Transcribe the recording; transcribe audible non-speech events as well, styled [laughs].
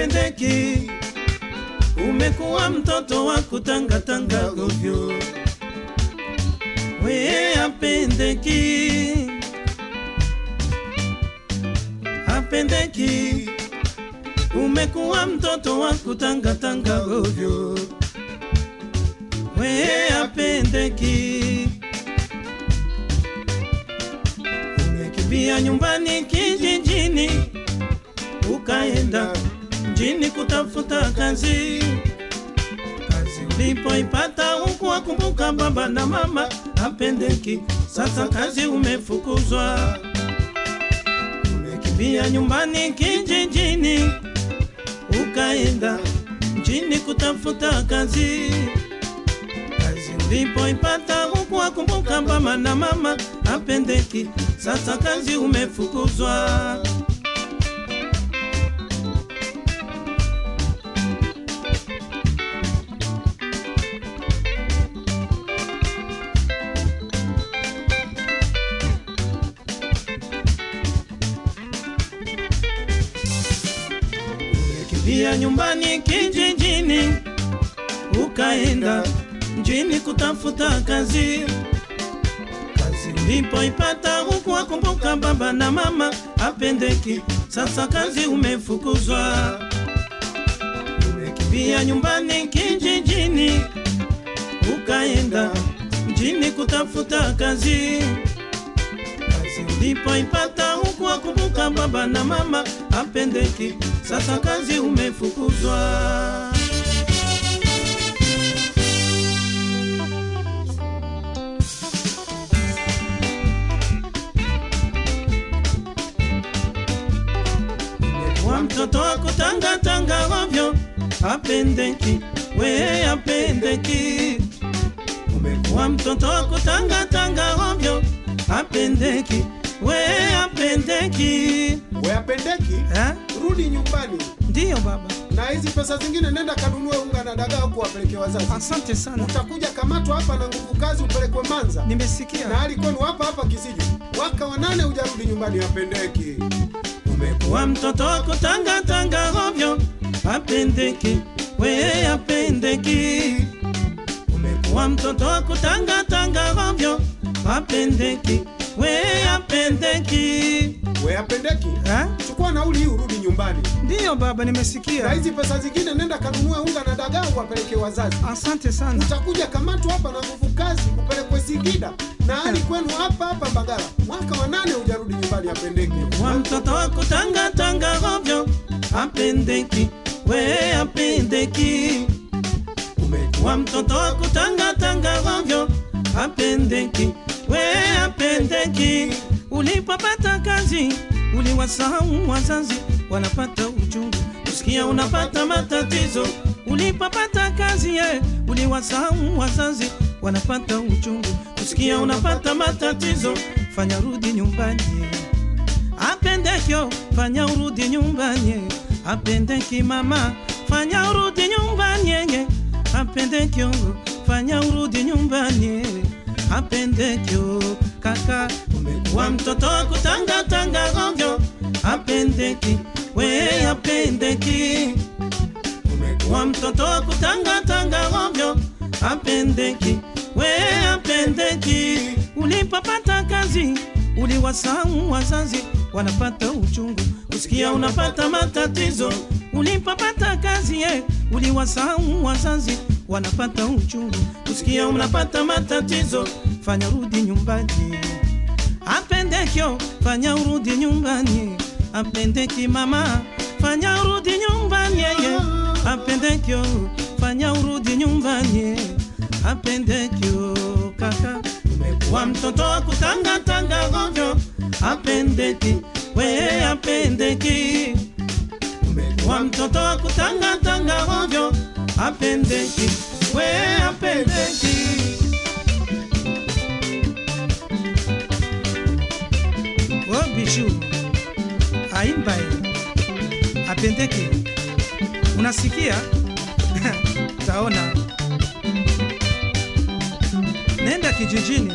apendeki, umekuwa mtoto wa kutangatanga ovyo, we apendeki, apendeki, umekuwa mtoto wa kutangatanga ovyo, we apendeki. Umekimbia nyumbani kijijini, ukaenda mjini kutafuta kazi. Kazi ulipoipata huku wakumbuka baba na mama, apendeki. Sasa kazi umefukuzwa. Umekimbia nyumbani kijijini, ukaenda mjini kutafuta kazi. Kazi ulipoipata huku wakumbuka baba na mama, apendeki. Sasa kazi umefukuzwa. Umekimbia nyumbani kijijini, ukaenda mjini kutafuta kazi. Kazi ulipoipata huku wakumbuka baba na mama, apendeki. Sasa kazi umefukuzwa. Umekimbia nyumbani kijijini, ukaenda mjini kutafuta kazi. Kazi ulipoipata huku wakumbuka baba na mama, apendeki. Sasa kazi umefukuzwa. wa mtoto wa kutangatanga ovyo, apendeki, we apendeki. Umekuwa mtoto wa kutangatanga ovyo, apendeki, we apendeki. We apendeki, rudi nyumbani Ndiyo baba, na hizi pesa zingine, nenda kanunue unga na dagaa huku wapeleke wazazi. asante sana, Utakuja kamatwa hapa na nguvu kazi, upelekwe Manza na nimesikia. hali kwenu hapa hapa Kisiju. Waka wanane hujarudi nyumbani, apendeki. Umekuwa mtoto wako tanga tanga hovyo. apendeki, we apendeki. Umekuwa mtoto wa kutangatanga ovyo, apendeki, we apendeki. We apendeki, chukua nauli hii urudi nyumbani, Ndiyo baba, na hizi pesa zingine nenda kanunue unga na dagaa uwapeleke wazazi. Asante sana. Utakuja kamatwa hapa na nguvu kazi, upelekwe Singida na hali kwenu hapa hapa Mbagala. Mwaka wa nane hujarudi nyumbani, apendeki. Wa mtoto wako tanga tanga hovyo apendeki, we apendeki. Wa mtoto wako tanga tanga hovyo apendeki, we apendeki. Ulipopata kazi uliwasahau wazazi, wanapata uchungu, usikia unapata matatizo. Ulipopata kazi ye, uliwasahau wazazi, wanapata uchungu, usikia unapata matatizo. Fanya rudi nyumbani. Apendekyo fanya urudi nyumbani. Apendeki mama fanya urudi nyumbani. Apendekyo fanya urudi nyumbani. Apendekyo kaka. Umekuwa mtoto wa kutangatanga ovyo apendeki we apendeki. Umekuwa mtoto wa kutangatanga ovyo apendeki we apendeki. Ulipopata kazi uliwasahau wazazi wanapata uchungu. Usikia unapata matatizo. Ulipopata kazi ye uliwasahau wazazi wanapata uchungu. Usikia unapata matatizo fanya urudi nyumbani. Apendekyo fanya urudi nyumbani. Apendeki mama fanya urudi nyumbani. Yeye apendekyo fanya urudi nyumbani. Apendekyo kaka. Umekuwa mtoto wa kutangatanga ovyo. Apendeki we apendeki umekuwa mtoto wa kutangatanga ovyo. Apendeki we apendeki bishu aimbae apendeke. unasikia? [laughs] Taona. Nenda kijijini